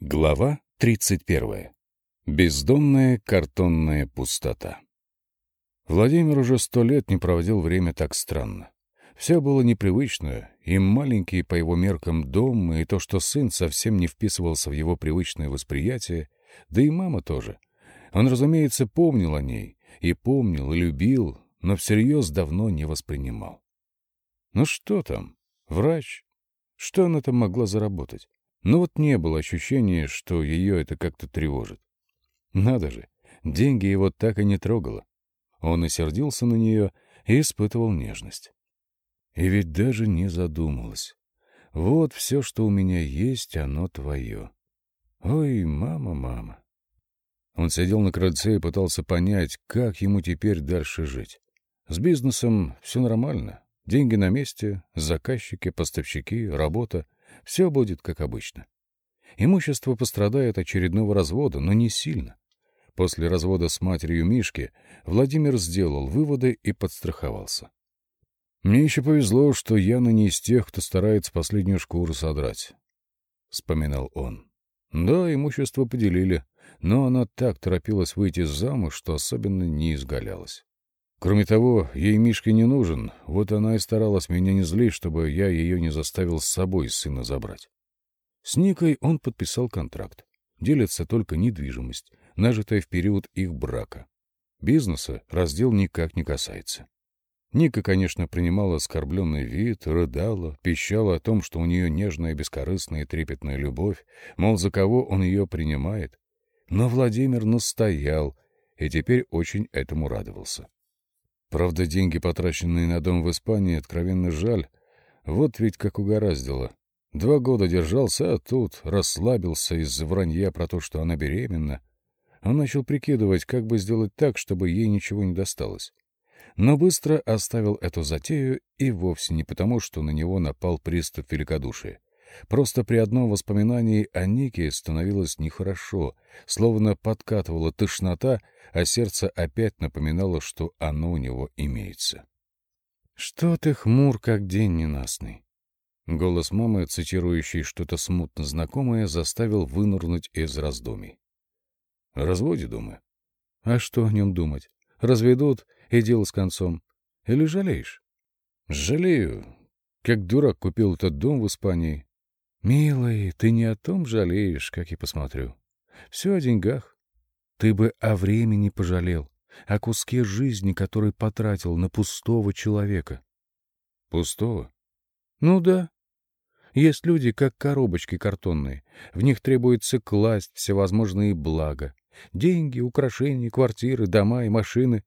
Глава 31. Бездонная картонная пустота. Владимир уже сто лет не проводил время так странно. Все было непривычно, и маленький по его меркам дом, и то, что сын совсем не вписывался в его привычное восприятие, да и мама тоже. Он, разумеется, помнил о ней, и помнил, и любил, но всерьез давно не воспринимал. Ну что там? Врач? Что она там могла заработать? Но вот не было ощущения, что ее это как-то тревожит. Надо же, деньги его так и не трогало. Он и сердился на нее, и испытывал нежность. И ведь даже не задумалась. Вот все, что у меня есть, оно твое. Ой, мама, мама. Он сидел на крыльце и пытался понять, как ему теперь дальше жить. С бизнесом все нормально. Деньги на месте, заказчики, поставщики, работа — все будет как обычно. Имущество пострадает очередного развода, но не сильно. После развода с матерью Мишки Владимир сделал выводы и подстраховался. «Мне еще повезло, что Яна не из тех, кто старается последнюю шкуру содрать», — вспоминал он. «Да, имущество поделили, но она так торопилась выйти замуж, что особенно не изгалялась. Кроме того, ей Мишка не нужен, вот она и старалась меня не злить, чтобы я ее не заставил с собой сына забрать. С Никой он подписал контракт. Делится только недвижимость, нажитая в период их брака. Бизнеса раздел никак не касается. Ника, конечно, принимала оскорбленный вид, рыдала, пищала о том, что у нее нежная, бескорыстная и трепетная любовь, мол, за кого он ее принимает. Но Владимир настоял и теперь очень этому радовался. Правда, деньги, потраченные на дом в Испании, откровенно жаль. Вот ведь как угораздило. Два года держался, а тут расслабился из-за вранья про то, что она беременна. Он начал прикидывать, как бы сделать так, чтобы ей ничего не досталось. Но быстро оставил эту затею и вовсе не потому, что на него напал приступ великодушия. Просто при одном воспоминании о Нике становилось нехорошо, словно подкатывала тошнота, а сердце опять напоминало, что оно у него имеется. «Что ты хмур, как день ненастный?» Голос мамы, цитирующий что-то смутно знакомое, заставил вынырнуть из раздумий. «О разводе, думаю». «А что о нем думать? Разведут, и дело с концом. Или жалеешь?» «Жалею. Как дурак купил этот дом в Испании, «Милый, ты не о том жалеешь, как я посмотрю. Все о деньгах. Ты бы о времени пожалел, о куске жизни, который потратил на пустого человека». «Пустого?» «Ну да. Есть люди, как коробочки картонные. В них требуется класть всевозможные блага. Деньги, украшения, квартиры, дома и машины.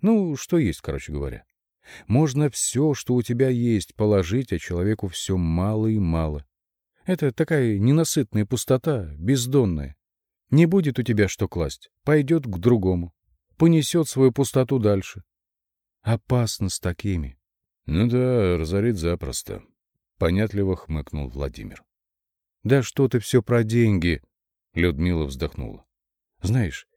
Ну, что есть, короче говоря. Можно все, что у тебя есть, положить, а человеку все мало и мало. Это такая ненасытная пустота, бездонная. Не будет у тебя что класть, пойдет к другому, понесет свою пустоту дальше. Опасно с такими. — Ну да, разорить запросто, — понятливо хмыкнул Владимир. — Да что ты все про деньги? — Людмила вздохнула. — Знаешь,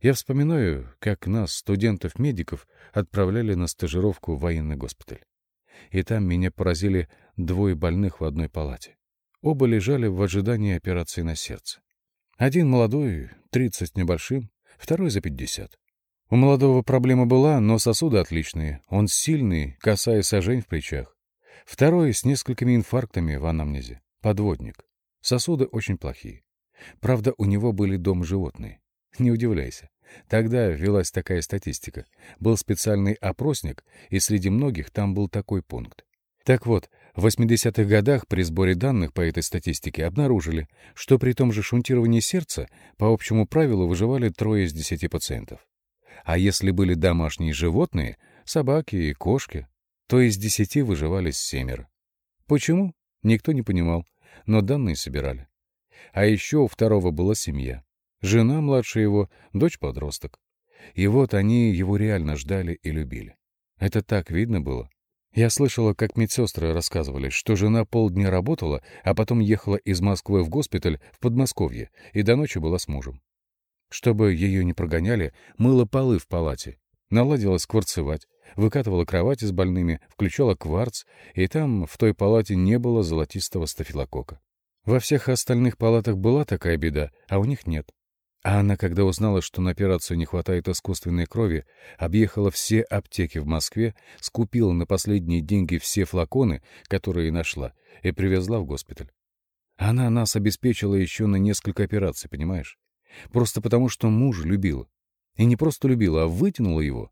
я вспоминаю, как нас, студентов-медиков, отправляли на стажировку в военный госпиталь. И там меня поразили двое больных в одной палате. Оба лежали в ожидании операции на сердце. Один молодой, 30 с небольшим, второй за 50. У молодого проблема была, но сосуды отличные. Он сильный, косая сажень в плечах. Второй с несколькими инфарктами в анамнезе. Подводник. Сосуды очень плохие. Правда, у него были дом животные. Не удивляйся. Тогда велась такая статистика. Был специальный опросник, и среди многих там был такой пункт. Так вот, в 80-х годах при сборе данных по этой статистике обнаружили, что при том же шунтировании сердца по общему правилу выживали трое из десяти пациентов. А если были домашние животные, собаки и кошки, то из десяти выживали семеро. Почему? Никто не понимал, но данные собирали. А еще у второго была семья. Жена младше его, дочь-подросток. И вот они его реально ждали и любили. Это так видно было. Я слышала, как медсестры рассказывали, что жена полдня работала, а потом ехала из Москвы в госпиталь в Подмосковье и до ночи была с мужем. Чтобы ее не прогоняли, мыла полы в палате, наладила скворцевать, выкатывала кровати с больными, включала кварц, и там, в той палате, не было золотистого стафилокока. Во всех остальных палатах была такая беда, а у них нет. А она, когда узнала, что на операцию не хватает искусственной крови, объехала все аптеки в Москве, скупила на последние деньги все флаконы, которые нашла, и привезла в госпиталь. Она нас обеспечила еще на несколько операций, понимаешь? Просто потому, что муж любила. И не просто любила, а вытянула его.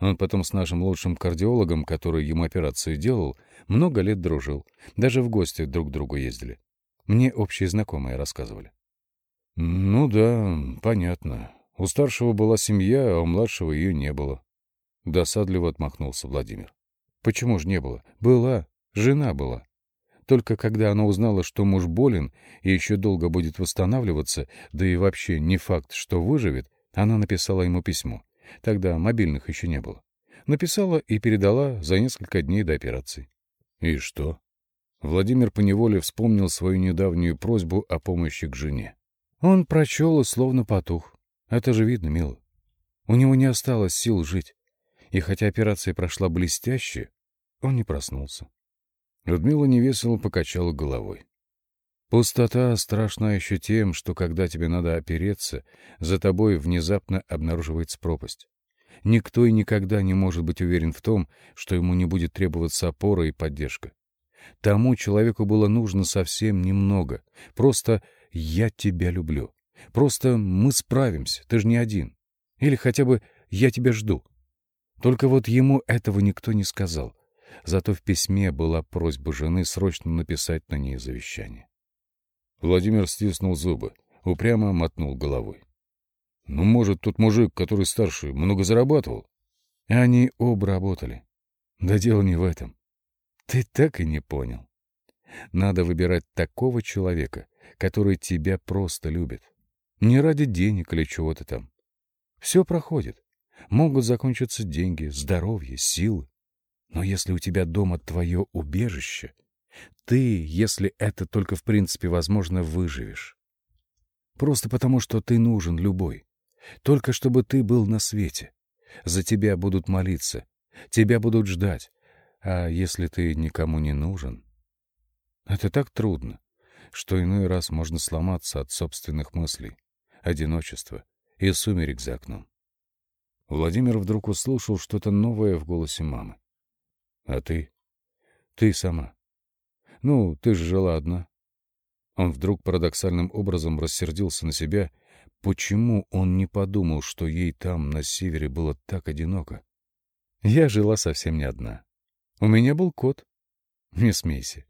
Он потом с нашим лучшим кардиологом, который ему операцию делал, много лет дружил. Даже в гости друг к другу ездили. Мне общие знакомые рассказывали. «Ну да, понятно. У старшего была семья, а у младшего ее не было». Досадливо отмахнулся Владимир. «Почему же не было? Была. Жена была. Только когда она узнала, что муж болен и еще долго будет восстанавливаться, да и вообще не факт, что выживет, она написала ему письмо. Тогда мобильных еще не было. Написала и передала за несколько дней до операции. И что? Владимир поневоле вспомнил свою недавнюю просьбу о помощи к жене. Он прочел и словно потух. Это же видно, мило. У него не осталось сил жить. И хотя операция прошла блестяще, он не проснулся. Людмила невесело покачала головой. Пустота страшна еще тем, что когда тебе надо опереться, за тобой внезапно обнаруживается пропасть. Никто и никогда не может быть уверен в том, что ему не будет требоваться опора и поддержка. Тому человеку было нужно совсем немного, просто «я тебя люблю». Просто мы справимся, ты же не один. Или хотя бы «я тебя жду». Только вот ему этого никто не сказал. Зато в письме была просьба жены срочно написать на ней завещание. Владимир стиснул зубы, упрямо мотнул головой. «Ну, может, тот мужик, который старше, много зарабатывал?» Они оба работали. Да дело не в этом. Ты так и не понял. Надо выбирать такого человека, который тебя просто любит. Не ради денег или чего-то там. Все проходит. Могут закончиться деньги, здоровье, силы. Но если у тебя дома твое убежище, ты, если это только в принципе возможно, выживешь. Просто потому, что ты нужен любой. Только чтобы ты был на свете. За тебя будут молиться, тебя будут ждать. А если ты никому не нужен? Это так трудно что иной раз можно сломаться от собственных мыслей, одиночества и сумерек за окном. Владимир вдруг услышал что-то новое в голосе мамы. — А ты? Ты сама. Ну, ты же жила одна. Он вдруг парадоксальным образом рассердился на себя. Почему он не подумал, что ей там, на севере, было так одиноко? Я жила совсем не одна. У меня был кот. Не смейся.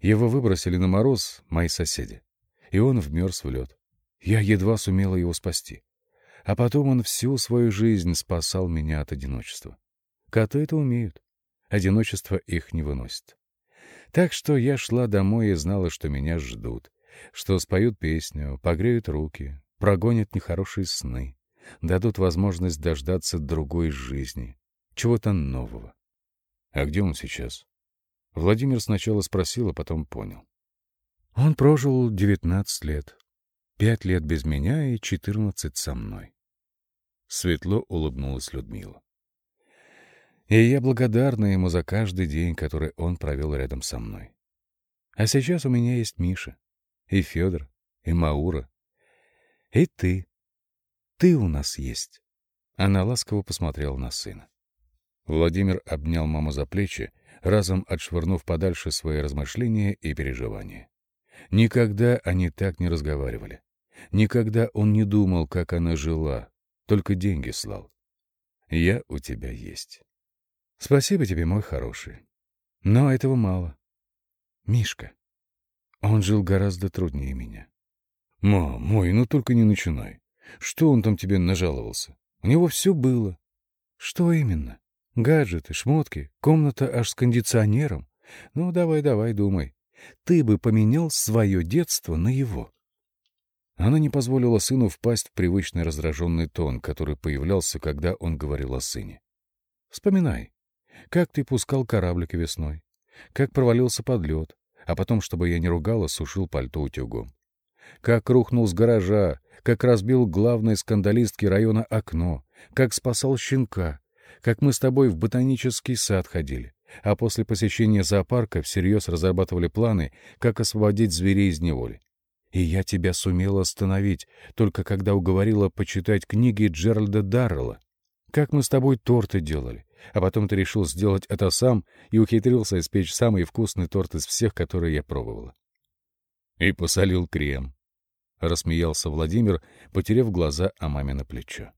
Его выбросили на мороз мои соседи, и он вмерз в лед. Я едва сумела его спасти. А потом он всю свою жизнь спасал меня от одиночества. Коты это умеют. Одиночество их не выносит. Так что я шла домой и знала, что меня ждут, что споют песню, погреют руки, прогонят нехорошие сны, дадут возможность дождаться другой жизни, чего-то нового. А где он сейчас? Владимир сначала спросил, а потом понял. Он прожил девятнадцать лет. Пять лет без меня и четырнадцать со мной. Светло улыбнулась Людмила. И я благодарна ему за каждый день, который он провел рядом со мной. А сейчас у меня есть Миша, и Федор, и Маура, и ты. Ты у нас есть. Она ласково посмотрела на сына. Владимир обнял маму за плечи разом отшвырнув подальше свои размышления и переживания. Никогда они так не разговаривали. Никогда он не думал, как она жила, только деньги слал. Я у тебя есть. Спасибо тебе, мой хороший. Но этого мало. Мишка. Он жил гораздо труднее меня. Мам, мой, ну только не начинай. Что он там тебе нажаловался? У него все было. Что именно? Гаджеты, шмотки, комната аж с кондиционером. Ну, давай-давай, думай. Ты бы поменял свое детство на его. Она не позволила сыну впасть в привычный раздраженный тон, который появлялся, когда он говорил о сыне. Вспоминай, как ты пускал кораблик весной, как провалился под лед, а потом, чтобы я не ругала, сушил пальто утюгом. Как рухнул с гаража, как разбил главной скандалистки района окно, как спасал щенка, как мы с тобой в ботанический сад ходили, а после посещения зоопарка всерьез разрабатывали планы, как освободить зверей из неволи. И я тебя сумела остановить, только когда уговорила почитать книги Джеральда Даррелла. Как мы с тобой торты делали, а потом ты решил сделать это сам и ухитрился испечь самый вкусный торт из всех, которые я пробовала. И посолил крем. Рассмеялся Владимир, потеряв глаза о маме на плечо.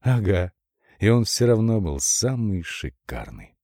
Ага, и он все равно был самый шикарный.